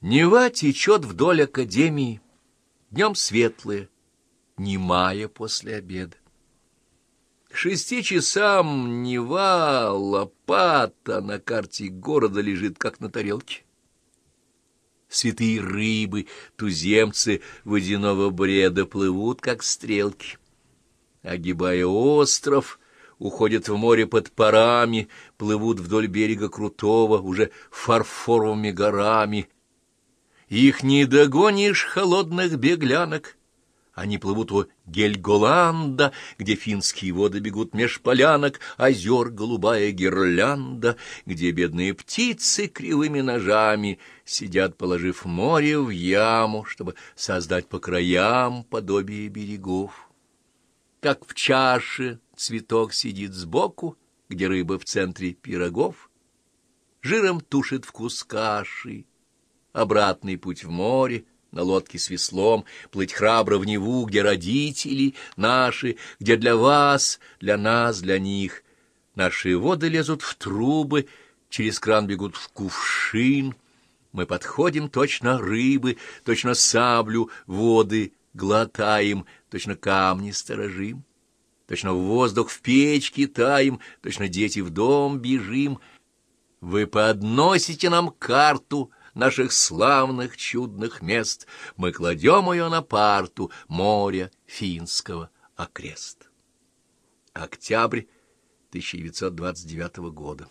Нева течет вдоль академии, днем светлые, немая после обеда. К шести часам Нева, лопата на карте города лежит, как на тарелке. Святые рыбы, туземцы водяного бреда плывут, как стрелки. Огибая остров, уходят в море под парами, плывут вдоль берега крутого, уже фарфоровыми горами. Их не догонишь холодных беглянок, они плывут у Гельголанда, где финские воды бегут меж полянок, озер голубая гирлянда, где бедные птицы кривыми ножами сидят, положив море в яму, чтобы создать по краям подобие берегов. Как в чаше цветок сидит сбоку, где рыба в центре пирогов, жиром тушит вкус каши, обратный путь в море — на лодке с веслом, плыть храбро в Неву, где родители наши, где для вас, для нас, для них. Наши воды лезут в трубы, через кран бегут в кувшин. Мы подходим точно рыбы, точно саблю, воды глотаем, точно камни сторожим. Точно воздух в печке таем, точно дети в дом бежим. Вы подносите нам карту — наших славных чудных мест, мы кладем ее на парту моря финского окрест. Октябрь 1929 года.